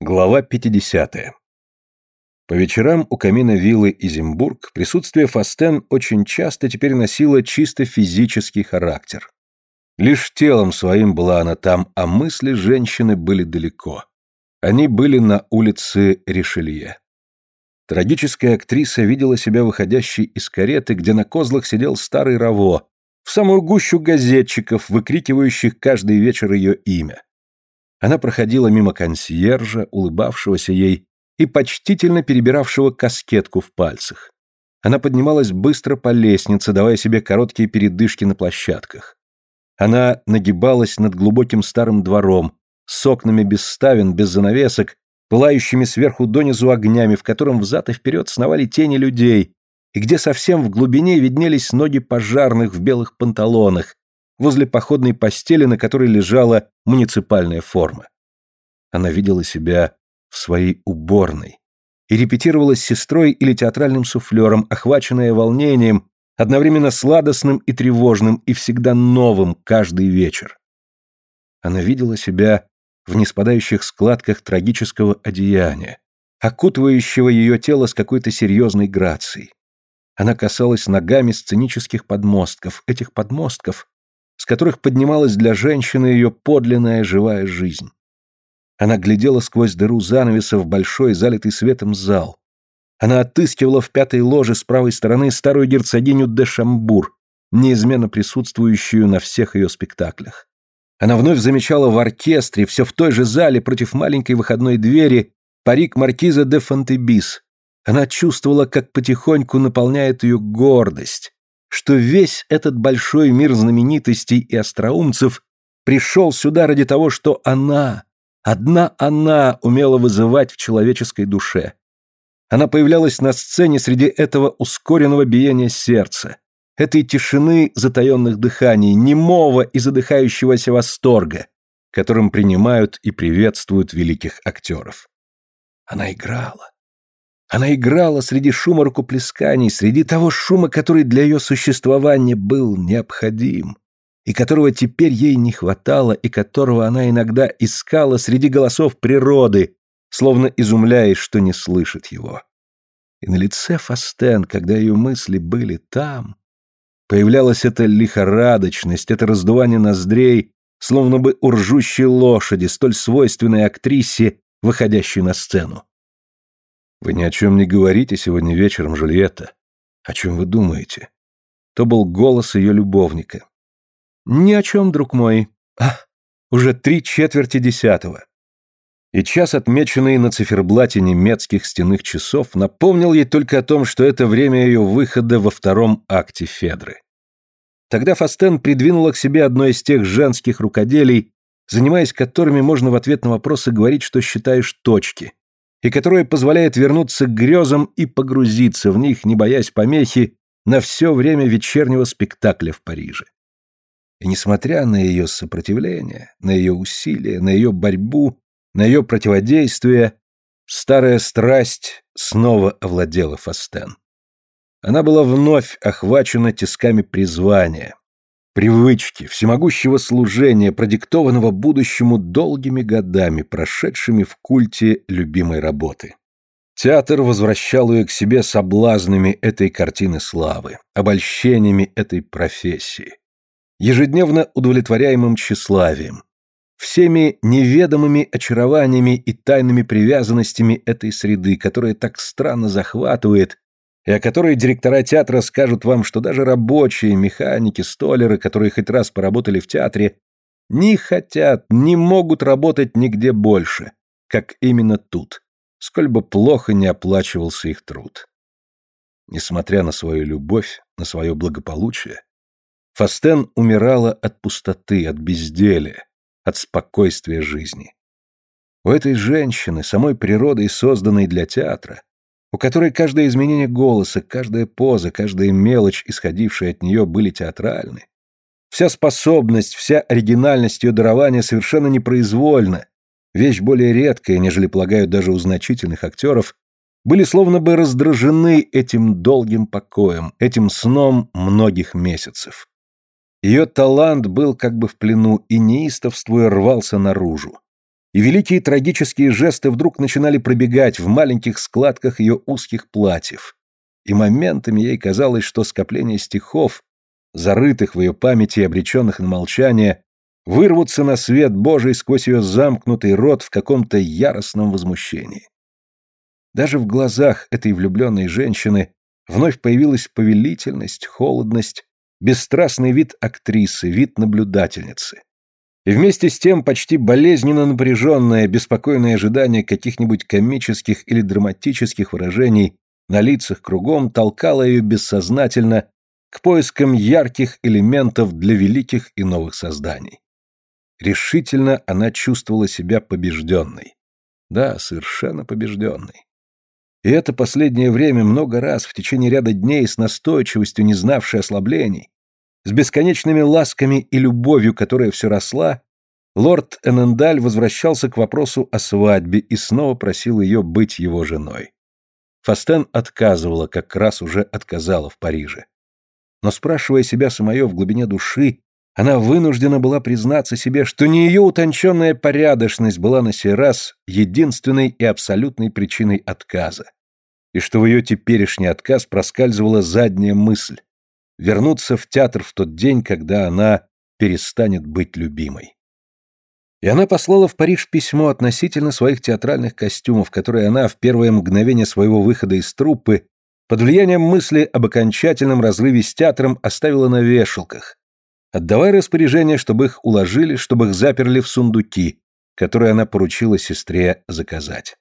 Глава 50. По вечерам у камина виллы Изимбург присутствие Фастен очень часто теперь носило чисто физический характер. Лишь телом своим была она там, а мысли женщины были далеко. Они были на улице Ришелье. Трагическая актриса видела себя выходящей из кареты, где на козлах сидел старый Раво, в самую гущу газетчиков, выкрикивающих каждый вечер ее имя. Она проходила мимо консьержа, улыбавшегося ей и почтительно перебиравшего каскетку в пальцах. Она поднималась быстро по лестнице, давая себе короткие передышки на площадках. Она нагибалась над глубоким старым двором, с окнами без ставен, без занавесок, пылающими сверху донизу огнями, в котором взад и вперед сновали тени людей, и где совсем в глубине виднелись ноги пожарных в белых панталонах, возле походной постели, на которой лежала муниципальная форма. Она видела себя в своей уборной и репетировала с сестрой или театральным суфлером, охваченная волнением, одновременно сладостным и тревожным, и всегда новым каждый вечер. Она видела себя в неспадающих складках трагического одеяния, окутывающего ее тело с какой-то серьезной грацией. Она касалась ногами сценических подмостков, этих подмостков, с которых поднималась для женщины ее подлинная живая жизнь. Она глядела сквозь дыру занавеса в большой, залитый светом зал. Она отыскивала в пятой ложе с правой стороны старую герцогиню де Шамбур, неизменно присутствующую на всех ее спектаклях. Она вновь замечала в оркестре, все в той же зале, против маленькой выходной двери, парик маркиза де Фонтебис. Она чувствовала, как потихоньку наполняет ее гордость, что весь этот большой мир знаменитостей и остроумцев пришел сюда ради того, что она, одна она умела вызывать в человеческой душе. Она появлялась на сцене среди этого ускоренного биения сердца, этой тишины затаенных дыханий, немого и задыхающегося восторга, которым принимают и приветствуют великих актеров. Она играла. Она играла среди шума рукоплесканий, среди того шума, который для ее существования был необходим, и которого теперь ей не хватало, и которого она иногда искала среди голосов природы, словно изумляясь, что не слышит его. И на лице Фастен, когда ее мысли были там, появлялась эта лихорадочность, это раздувание ноздрей, словно бы у лошади, столь свойственной актрисе, выходящей на сцену. Вы ни о чем не говорите сегодня вечером, Жульетта. О чем вы думаете? То был голос ее любовника. Ни о чем, друг мой. Ах, уже три четверти десятого. И час, отмеченный на циферблате немецких стенных часов, напомнил ей только о том, что это время ее выхода во втором акте Федры. Тогда Фастен придвинула к себе одно из тех женских рукоделий, занимаясь которыми можно в ответ на вопросы говорить, что считаешь точки, и которое позволяет вернуться к грезам и погрузиться в них, не боясь помехи, на все время вечернего спектакля в Париже. И несмотря на ее сопротивление, на ее усилия, на ее борьбу, на ее противодействие, старая страсть снова овладела Фастен. Она была вновь охвачена тисками призвания, привычки, всемогущего служения, продиктованного будущему долгими годами, прошедшими в культе любимой работы. Театр возвращал ее к себе соблазнами этой картины славы, обольщениями этой профессии, ежедневно удовлетворяемым тщеславием, всеми неведомыми очарованиями и тайными привязанностями этой среды, которая так странно захватывает и о которой директора театра скажут вам, что даже рабочие, механики, столеры, которые хоть раз поработали в театре, не хотят, не могут работать нигде больше, как именно тут, сколь бы плохо не оплачивался их труд. Несмотря на свою любовь, на свое благополучие, Фастен умирала от пустоты, от безделия, от спокойствия жизни. У этой женщины, самой природой созданной для театра, у которой каждое изменение голоса, каждая поза, каждая мелочь, исходившая от нее, были театральны. Вся способность, вся оригинальность ее дарования совершенно непроизвольна, вещь более редкая, нежели полагают даже у значительных актеров, были словно бы раздражены этим долгим покоем, этим сном многих месяцев. Ее талант был как бы в плену и неистовствуя рвался наружу. И великие трагические жесты вдруг начинали пробегать в маленьких складках ее узких платьев. И моментами ей казалось, что скопление стихов, зарытых в ее памяти и обреченных на молчание, вырвутся на свет Божий сквозь ее замкнутый рот в каком-то яростном возмущении. Даже в глазах этой влюбленной женщины вновь появилась повелительность, холодность, бесстрастный вид актрисы, вид наблюдательницы. И вместе с тем почти болезненно напряженное, беспокойное ожидание каких-нибудь комических или драматических выражений на лицах кругом толкало ее бессознательно к поискам ярких элементов для великих и новых созданий. Решительно она чувствовала себя побежденной. Да, совершенно побежденной. И это последнее время много раз в течение ряда дней с настойчивостью, не знавшей ослаблений, с бесконечными ласками и любовью, которая все росла, лорд Энендаль возвращался к вопросу о свадьбе и снова просил ее быть его женой. Фастен отказывала, как раз уже отказала в Париже. Но спрашивая себя самое в глубине души, она вынуждена была признаться себе, что не ее утонченная порядочность была на сей раз единственной и абсолютной причиной отказа, и что в ее теперешний отказ проскальзывала задняя мысль — вернуться в театр в тот день, когда она перестанет быть любимой. И она послала в Париж письмо относительно своих театральных костюмов, которые она в первое мгновение своего выхода из труппы под влиянием мысли об окончательном разрыве с театром оставила на вешалках, отдавая распоряжение, чтобы их уложили, чтобы их заперли в сундуки, которые она поручила сестре заказать.